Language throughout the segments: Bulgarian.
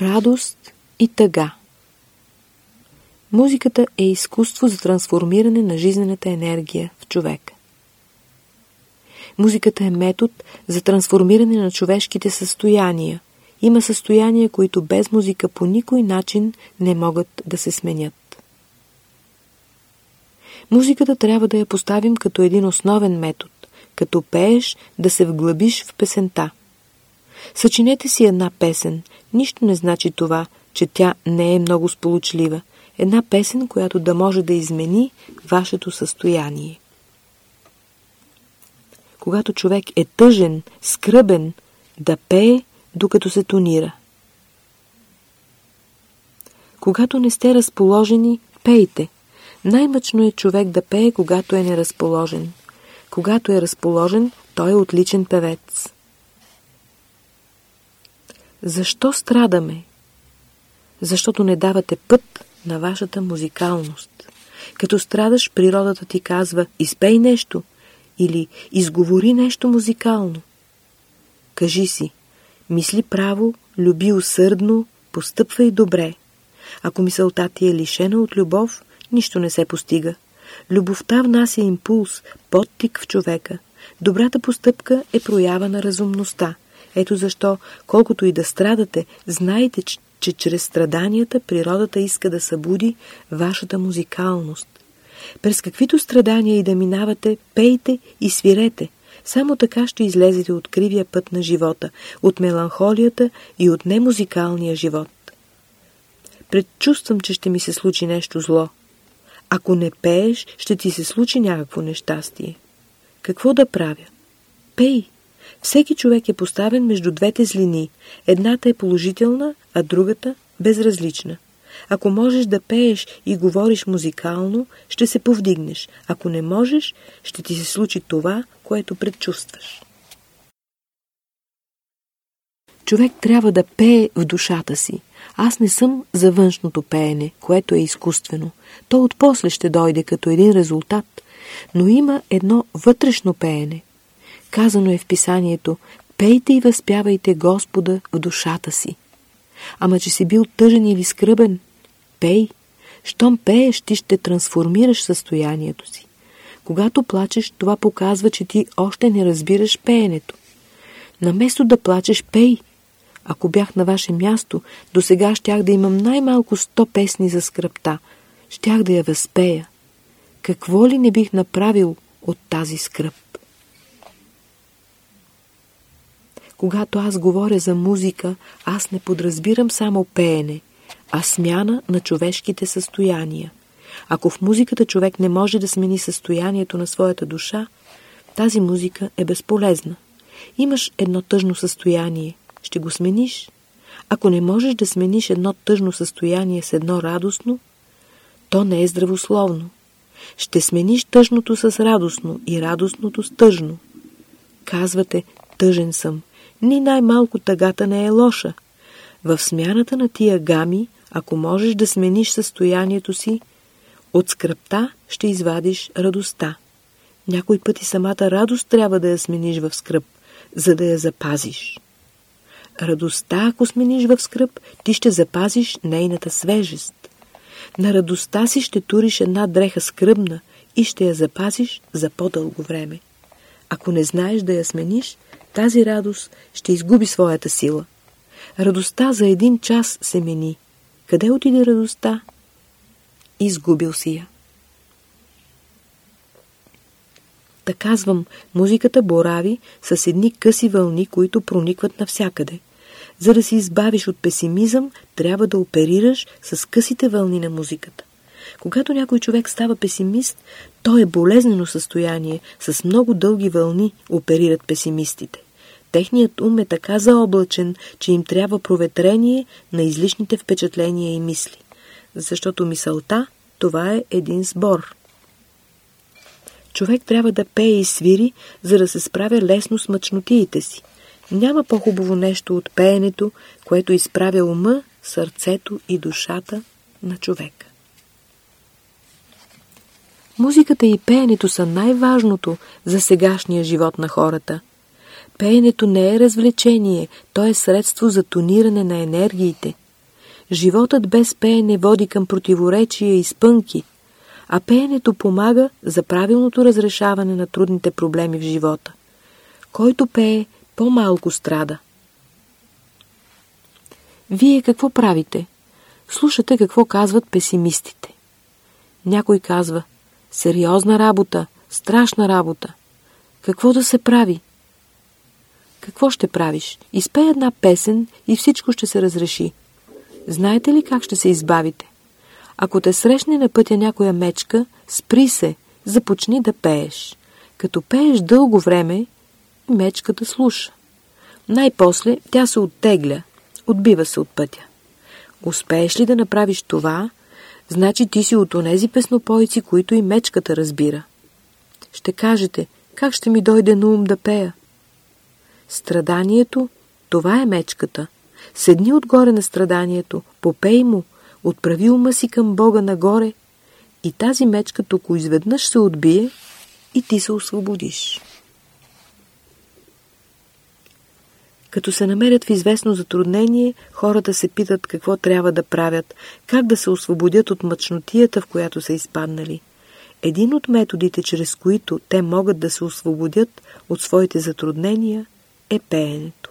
Радост и тъга Музиката е изкуство за трансформиране на жизнената енергия в човека. Музиката е метод за трансформиране на човешките състояния. Има състояния, които без музика по никой начин не могат да се сменят. Музиката трябва да я поставим като един основен метод, като пееш да се вглъбиш в песента. Съчинете си една песен, нищо не значи това, че тя не е много сполучлива. Една песен, която да може да измени вашето състояние. Когато човек е тъжен, скръбен, да пее, докато се тонира. Когато не сте разположени, пейте. Най-мъчно е човек да пее, когато е неразположен. Когато е разположен, той е отличен певец. Защо страдаме? Защото не давате път на вашата музикалност. Като страдаш, природата ти казва «Изпей нещо» или «Изговори нещо музикално». Кажи си «Мисли право, люби усърдно, постъпвай добре». Ако мисълта ти е лишена от любов, нищо не се постига. Любовта внася импулс, подтик в човека. Добрата постъпка е проява на разумността. Ето защо, колкото и да страдате, знайте, че, чрез страданията природата иска да събуди вашата музикалност. През каквито страдания и да минавате, пейте и свирете. Само така ще излезете от кривия път на живота, от меланхолията и от немузикалния живот. Предчувствам, че ще ми се случи нещо зло. Ако не пееш, ще ти се случи някакво нещастие. Какво да правя? Пей! Всеки човек е поставен между двете злини. Едната е положителна, а другата безразлична. Ако можеш да пееш и говориш музикално, ще се повдигнеш. Ако не можеш, ще ти се случи това, което предчувстваш. Човек трябва да пее в душата си. Аз не съм за външното пеене, което е изкуствено. То отпосле ще дойде като един резултат. Но има едно вътрешно пеене. Казано е в писанието «Пейте и възпявайте Господа в душата си». Ама че си бил тъжен или скръбен, пей. Щом пееш, ти ще трансформираш състоянието си. Когато плачеш, това показва, че ти още не разбираш пеенето. Наместо да плачеш, пей. Ако бях на ваше място, до сега щях да имам най-малко сто песни за скръпта. Щях да я възпея. Какво ли не бих направил от тази скръп? Когато аз говоря за музика, аз не подразбирам само пеене, а смяна на човешките състояния. Ако в музиката човек не може да смени състоянието на своята душа, тази музика е безполезна. Имаш едно тъжно състояние, ще го смениш. Ако не можеш да смениш едно тъжно състояние с едно радостно, то не е здравословно. Ще смениш тъжното с радостно и радостното с тъжно. Казвате, тъжен съм. Ни най-малко тъгата не е лоша. В смяната на тия гами, ако можеш да смениш състоянието си, от скръпта ще извадиш радостта. Някой път и самата радост трябва да я смениш в скръп, за да я запазиш. Радостта, ако смениш в скръп, ти ще запазиш нейната свежест. На радостта си ще туриш една дреха скръбна и ще я запазиш за по-дълго време. Ако не знаеш да я смениш, тази радост ще изгуби своята сила. Радостта за един час се мени. Къде отиде радостта? Изгубил си я. Та казвам, музиката борави с едни къси вълни, които проникват навсякъде. За да се избавиш от песимизъм, трябва да оперираш с късите вълни на музиката. Когато някой човек става песимист, то е болезнено състояние, с много дълги вълни оперират песимистите. Техният ум е така заоблачен, че им трябва проветрение на излишните впечатления и мисли. Защото мисълта – това е един сбор. Човек трябва да пее и свири, за да се справя лесно с мъчнотиите си. Няма по-хубаво нещо от пеенето, което изправя ума, сърцето и душата на човека. Музиката и пеенето са най-важното за сегашния живот на хората. Пеенето не е развлечение, то е средство за тониране на енергиите. Животът без пеене води към противоречия и спънки, а пеенето помага за правилното разрешаване на трудните проблеми в живота. Който пее, по-малко страда. Вие какво правите? Слушате какво казват песимистите. Някой казва, сериозна работа, страшна работа. Какво да се прави? Какво ще правиш? Изпей една песен и всичко ще се разреши. Знаете ли как ще се избавите? Ако те срещне на пътя някоя мечка, спри се, започни да пееш. Като пееш дълго време, мечката слуша. Най-после тя се оттегля, отбива се от пътя. Успееш ли да направиш това, значи ти си от онези песнопойци, които и мечката разбира. Ще кажете, как ще ми дойде на ум да пея? Страданието, това е мечката. Седни отгоре на страданието, попей му, отправи ума си към Бога нагоре и тази мечка току изведнъж се отбие и ти се освободиш. Като се намерят в известно затруднение, хората се питат какво трябва да правят, как да се освободят от мъчнотията, в която са изпаднали. Един от методите, чрез които те могат да се освободят от своите затруднения, е пеенето.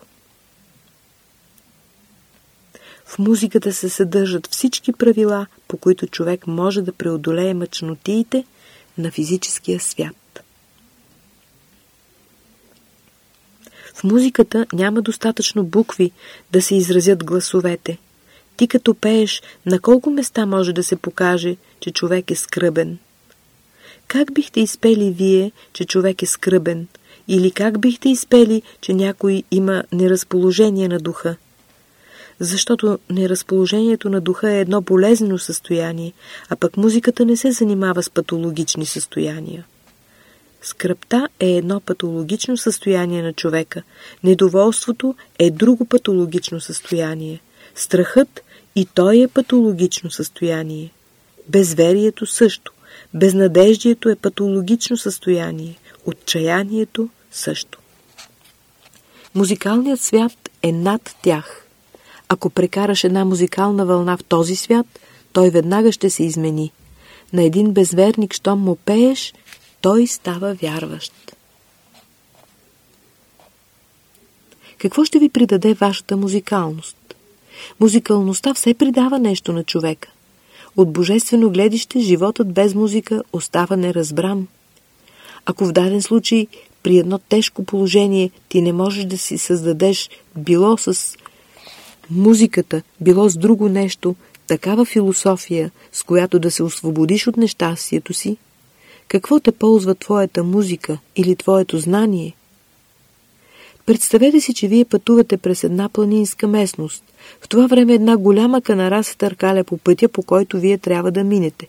В музиката се съдържат всички правила, по които човек може да преодолее мъчнотиите на физическия свят. В музиката няма достатъчно букви да се изразят гласовете. Ти като пееш, на колко места може да се покаже, че човек е скръбен? Как бихте изпели вие, че човек е скръбен? Или как бихте изпели, че някой има неразположение на духа? Защото неразположението на духа е едно болезнено състояние, а пък музиката не се занимава с патологични състояния. Скръпта е едно патологично състояние на човека. Недоволството е друго патологично състояние. Страхът и той е патологично състояние. Безверието също. Безнадеждието е патологично състояние. Отчаянието също. Музикалният свят е над тях. Ако прекараш една музикална вълна в този свят, той веднага ще се измени. На един безверник, щом му пееш, той става вярващ. Какво ще ви придаде вашата музикалност? Музикалността все придава нещо на човека. От божествено гледище животът без музика остава неразбран. Ако в даден случай при едно тежко положение ти не можеш да си създадеш било с музиката, било с друго нещо, такава философия, с която да се освободиш от нещастието си, какво те ползва твоята музика или твоето знание? Представете си, че вие пътувате през една планинска местност. В това време една голяма канара се търкаля по пътя, по който вие трябва да минете.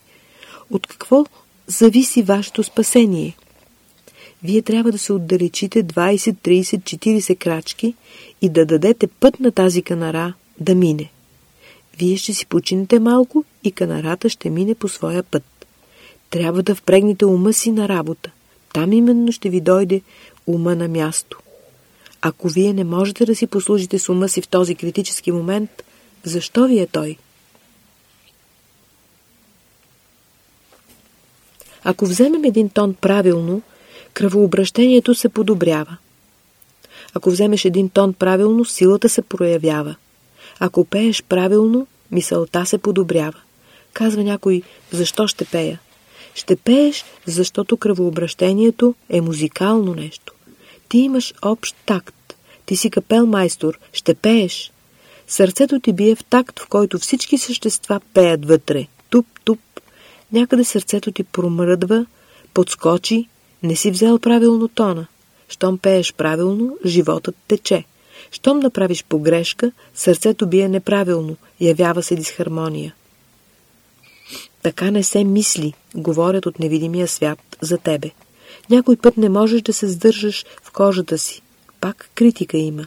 От какво зависи вашето спасение? Вие трябва да се отдалечите 20, 30, 40 крачки и да дадете път на тази канара да мине. Вие ще си починете малко и канарата ще мине по своя път. Трябва да впрегнете ума си на работа. Там именно ще ви дойде ума на място. Ако вие не можете да си послужите с ума си в този критически момент, защо ви е той? Ако вземем един тон правилно, кръвообращението се подобрява. Ако вземеш един тон правилно, силата се проявява. Ако пееш правилно, мисълта се подобрява. Казва някой, защо ще пея? Ще пееш, защото кръвообращението е музикално нещо. Ти имаш общ такт. Ти си капел майстор. Ще пееш. Сърцето ти бие в такт, в който всички същества пеят вътре. Туп-туп. Някъде сърцето ти промръдва, подскочи, не си взел правилно тона. Щом пееш правилно, животът тече. Щом направиш погрешка, сърцето бие неправилно, явява се дисхармония. Така не се мисли, говорят от невидимия свят за тебе. Някой път не можеш да се сдържаш в кожата си. Пак критика има.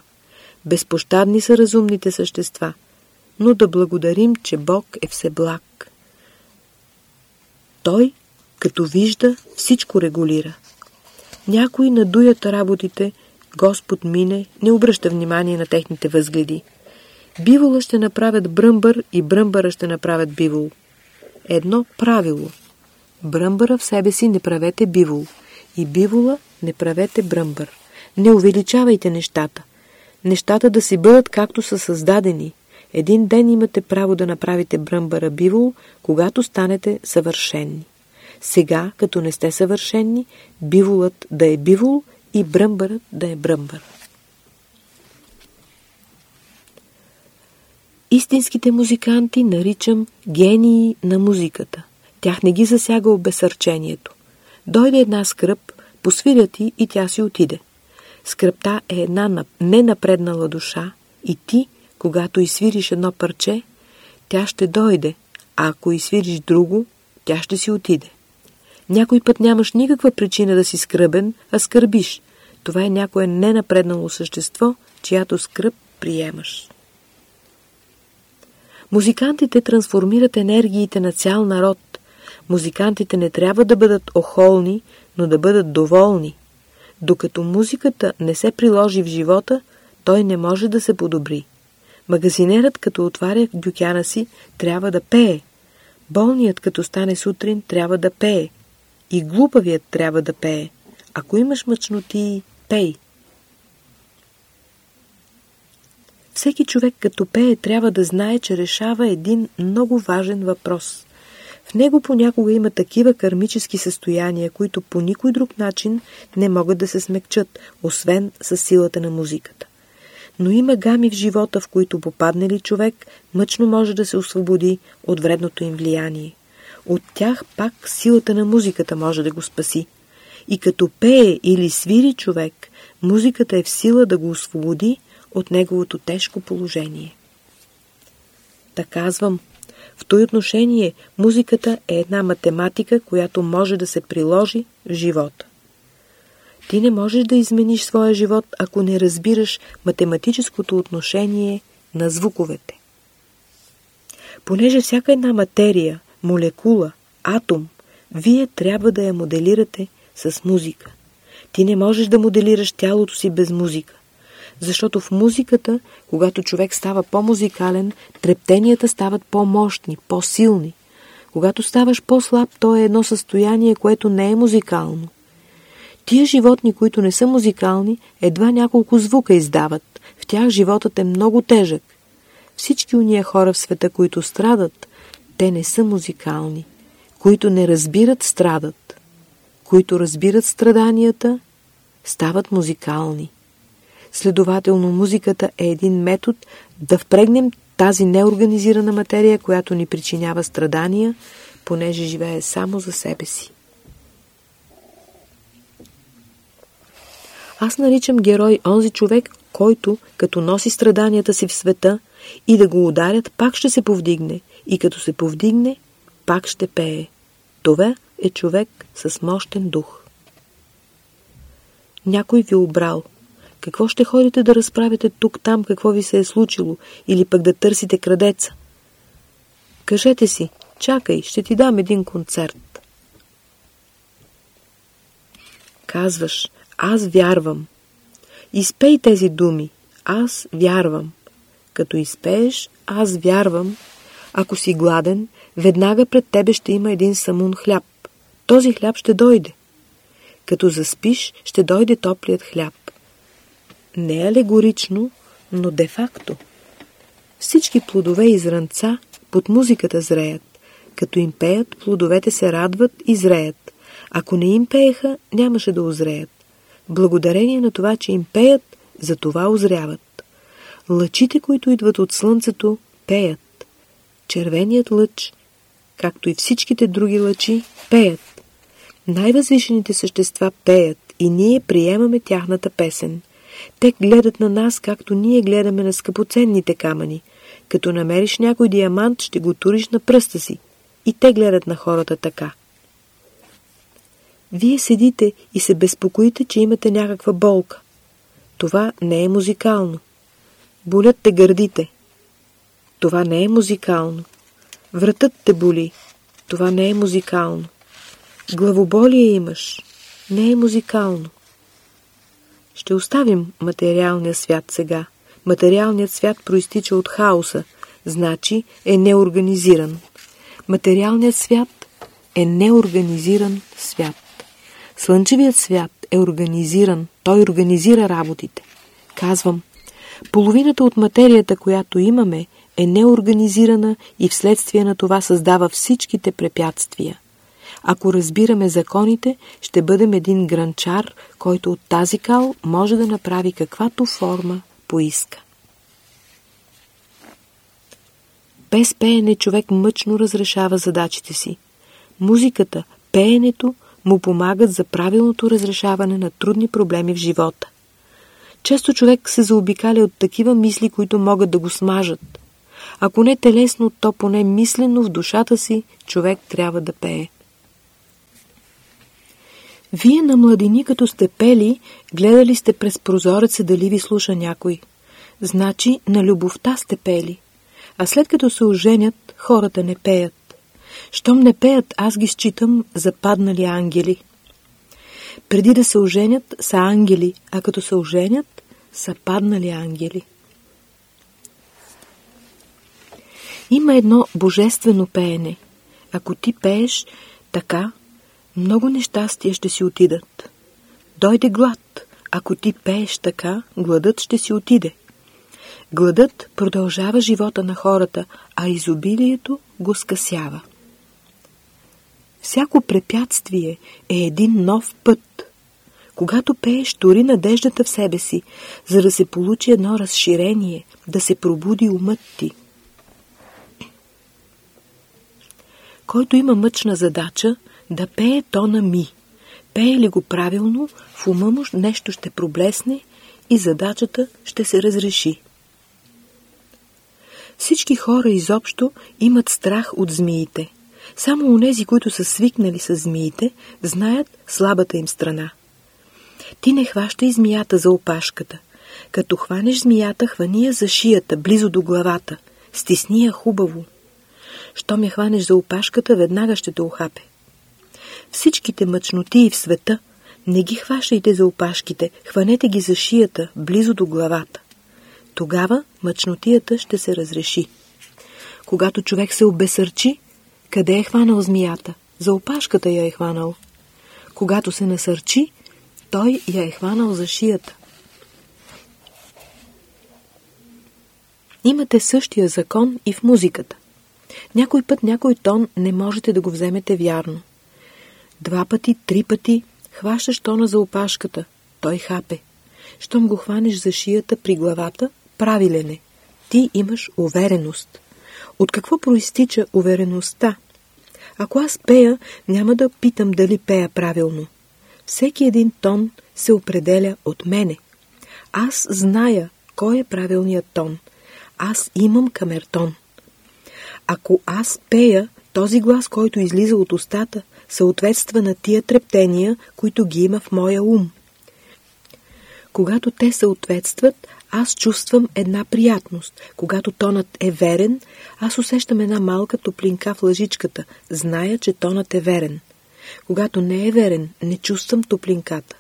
Безпощадни са разумните същества. Но да благодарим, че Бог е всеблаг. Той, като вижда, всичко регулира. Някои надуят работите, Господ мине, не обръща внимание на техните възгледи. Бивола ще направят бръмбър и бръмбъра ще направят бивол. Едно правило. Бръмбъра в себе си не правете бивол и бивола не правете бръмбър. Не увеличавайте нещата. Нещата да си бъдат както са създадени. Един ден имате право да направите бръмбъра бивол, когато станете съвършенни. Сега, като не сте съвършенни, биволът да е бивол и бръмбърът да е бръмбър. Истинските музиканти наричам гении на музиката. Тях не ги засяга обесърчението. Дойде една скръп, посвиря ти и тя си отиде. Скръпта е една ненапреднала душа и ти, когато изсвириш едно парче, тя ще дойде, а ако изсвириш друго, тя ще си отиде. Някой път нямаш никаква причина да си скръбен, а скърбиш. Това е някое ненапреднало същество, чиято скръп приемаш. Музикантите трансформират енергиите на цял народ. Музикантите не трябва да бъдат охолни, но да бъдат доволни. Докато музиката не се приложи в живота, той не може да се подобри. Магазинерът, като отваря бюкяна си, трябва да пее. Болният, като стане сутрин, трябва да пее. И глупавият трябва да пее. Ако имаш мъчноти, пей. Всеки човек като пее трябва да знае, че решава един много важен въпрос. В него понякога има такива кармически състояния, които по никой друг начин не могат да се смекчат, освен с силата на музиката. Но има гами в живота, в които попадне ли човек, мъчно може да се освободи от вредното им влияние. От тях пак силата на музиката може да го спаси. И като пее или свири човек, музиката е в сила да го освободи от неговото тежко положение. Та казвам, в този отношение музиката е една математика, която може да се приложи в живота. Ти не можеш да измениш своя живот, ако не разбираш математическото отношение на звуковете. Понеже всяка една материя, молекула, атом, вие трябва да я моделирате с музика. Ти не можеш да моделираш тялото си без музика. Защото в музиката, когато човек става по-музикален, трептенията стават по-мощни, по-силни. Когато ставаш по-слаб, то е едно състояние, което не е музикално. Тия животни, които не са музикални, едва няколко звука издават. В тях животът е много тежък. Всички уния хора в света, които страдат, те не са музикални. Които не разбират, страдат. Които разбират страданията, стават музикални. Следователно, музиката е един метод да впрегнем тази неорганизирана материя, която ни причинява страдания, понеже живее само за себе си. Аз наричам герой онзи човек, който, като носи страданията си в света и да го ударят, пак ще се повдигне и като се повдигне, пак ще пее. Това е човек с мощен дух. Някой ви обрал – какво ще ходите да разправите тук-там, какво ви се е случило, или пък да търсите крадеца? Кажете си, чакай, ще ти дам един концерт. Казваш, аз вярвам. Изпей тези думи. Аз вярвам. Като изпееш, аз вярвам. Ако си гладен, веднага пред тебе ще има един самун хляб. Този хляб ще дойде. Като заспиш, ще дойде топлият хляб не алегорично, но де-факто. Всички плодове и зранца под музиката зреят. Като им пеят, плодовете се радват и зреят. Ако не им пееха, нямаше да озреят. Благодарение на това, че им пеят, за това озряват. Лъчите, които идват от слънцето, пеят. Червеният лъч, както и всичките други лъчи, пеят. Най-възвишените същества пеят и ние приемаме тяхната песен. Те гледат на нас, както ние гледаме на скъпоценните камъни. Като намериш някой диамант, ще го туриш на пръста си. И те гледат на хората така. Вие седите и се безпокоите, че имате някаква болка. Това не е музикално. Болят те гърдите. Това не е музикално. Вратът те боли. Това не е музикално. Главоболие имаш. Не е музикално. Ще оставим материалния свят сега. Материалният свят проистича от хаоса, значи е неорганизиран. Материалният свят е неорганизиран свят. Слънчевият свят е организиран, той организира работите. Казвам, половината от материята, която имаме, е неорганизирана и вследствие на това създава всичките препятствия. Ако разбираме законите, ще бъдем един гранчар, който от тази кал може да направи каквато форма поиска. Без пеене човек мъчно разрешава задачите си. Музиката, пеенето му помагат за правилното разрешаване на трудни проблеми в живота. Често човек се заобикаля от такива мисли, които могат да го смажат. Ако не телесно, то поне мислено в душата си човек трябва да пее. Вие на младини, като сте пели, гледали сте през прозореца дали ви слуша някой. Значи на любовта сте пели. А след като се оженят, хората не пеят. Щом не пеят, аз ги считам за паднали ангели. Преди да се оженят, са ангели, а като се оженят, са паднали ангели. Има едно божествено пеене. Ако ти пееш така, много нещастия ще си отидат. Дойде глад. Ако ти пееш така, гладът ще си отиде. Гладът продължава живота на хората, а изобилието го скъсява. Всяко препятствие е един нов път. Когато пееш, тори надеждата в себе си, за да се получи едно разширение, да се пробуди умът ти. Който има мъчна задача, да пее тона ми. Пее ли го правилно, в ума му нещо ще проблесне и задачата ще се разреши. Всички хора изобщо имат страх от змиите. Само онези, които са свикнали с змиите, знаят слабата им страна. Ти не хващай змията за опашката. Като хванеш змията, хвани я за шията, близо до главата. Стисни я хубаво. Щом я хванеш за опашката, веднага ще те ухапе. Всичките мъчноти в света не ги хващайте за опашките, хванете ги за шията, близо до главата. Тогава мъчнотията ще се разреши. Когато човек се обесърчи, къде е хванал змията? За опашката я е хванал. Когато се насърчи, той я е хванал за шията. Имате същия закон и в музиката. Някой път някой тон не можете да го вземете вярно. Два пъти, три пъти хващаш тона за опашката. Той хапе. Щом го хванеш за шията при главата, правилен е. Ти имаш увереност. От какво проистича увереността? Ако аз пея, няма да питам дали пея правилно. Всеки един тон се определя от мене. Аз зная кой е правилният тон. Аз имам камертон. Ако аз пея, този глас, който излиза от устата, съответства на тия трептения, които ги има в моя ум. Когато те съответстват, аз чувствам една приятност. Когато тонът е верен, аз усещам една малка топлинка в лъжичката, зная, че тонът е верен. Когато не е верен, не чувствам топлинката.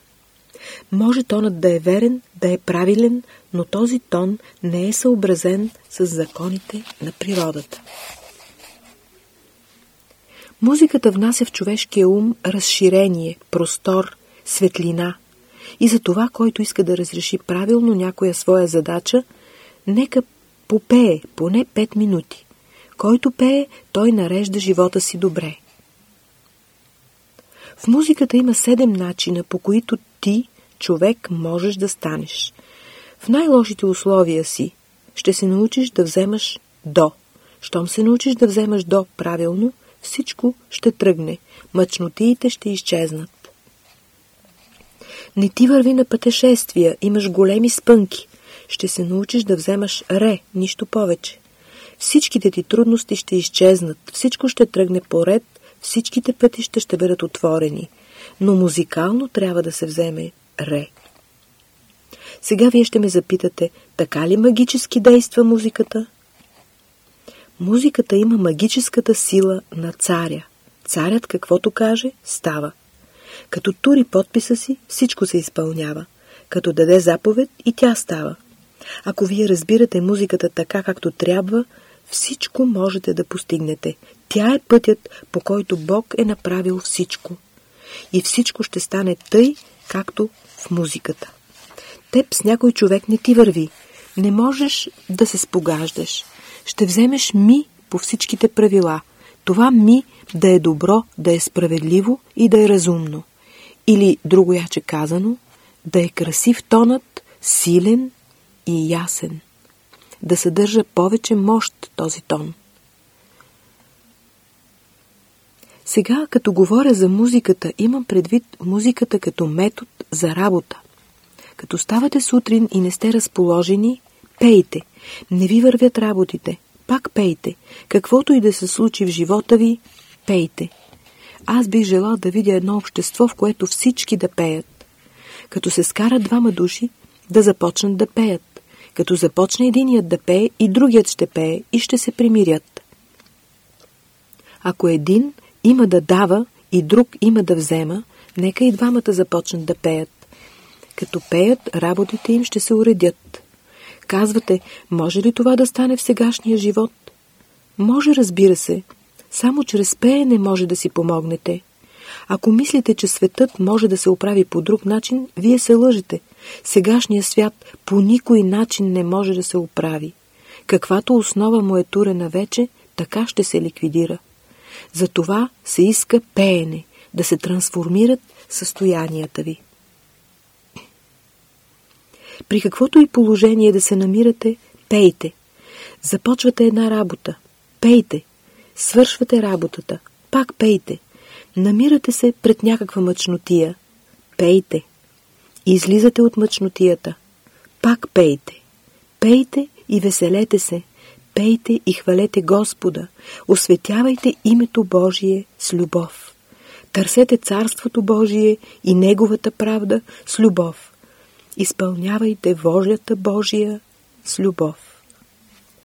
Може тонът да е верен, да е правилен, но този тон не е съобразен с законите на природата. Музиката внася в човешкия ум разширение, простор, светлина. И за това, който иска да разреши правилно някоя своя задача, нека попее поне 5 минути. Който пее, той нарежда живота си добре. В музиката има седем начина, по които ти, човек, можеш да станеш. В най-лошите условия си ще се научиш да вземаш до. Щом се научиш да вземаш до правилно, всичко ще тръгне, мъчнотиите ще изчезнат. Не ти върви на пътешествия, имаш големи спънки. Ще се научиш да вземаш ре, нищо повече. Всичките ти трудности ще изчезнат, всичко ще тръгне поред, всичките пътища ще бъдат отворени. Но музикално трябва да се вземе ре. Сега вие ще ме запитате, така ли магически действа музиката? Музиката има магическата сила на царя. Царят каквото каже, става. Като тури подписа си, всичко се изпълнява. Като даде заповед и тя става. Ако вие разбирате музиката така, както трябва, всичко можете да постигнете. Тя е пътят, по който Бог е направил всичко. И всичко ще стане тъй, както в музиката. Теб с някой човек не ти върви. Не можеш да се спогаждаш. Ще вземеш ми по всичките правила. Това ми да е добро, да е справедливо и да е разумно. Или, другояче казано, да е красив тонът, силен и ясен. Да съдържа повече мощ този тон. Сега, като говоря за музиката, имам предвид музиката като метод за работа. Като ставате сутрин и не сте разположени, пейте. Не ви вървят работите. Пак пейте. Каквото и да се случи в живота ви, пейте. Аз бих желал да видя едно общество, в което всички да пеят. Като се скарат двама души, да започнат да пеят. Като започне единият да пее, и другият ще пее и ще се примирят. Ако един има да дава и друг има да взема, нека и двамата започнат да пеят. Като пеят, работите им ще се уредят. Казвате, може ли това да стане в сегашния живот? Може, разбира се. Само чрез пеене може да си помогнете. Ако мислите, че светът може да се оправи по друг начин, вие се лъжете. Сегашният свят по никой начин не може да се оправи. Каквато основа му е турена вече, така ще се ликвидира. За това се иска пеене, да се трансформират състоянията ви. При каквото и положение да се намирате, пейте. Започвате една работа. Пейте. Свършвате работата. Пак пейте. Намирате се пред някаква мъчнотия. Пейте. Излизате от мъчнотията. Пак пейте. Пейте и веселете се. Пейте и хвалете Господа. Осветявайте името Божие с любов. Търсете Царството Божие и Неговата правда с любов изпълнявайте Волята Божия с любов.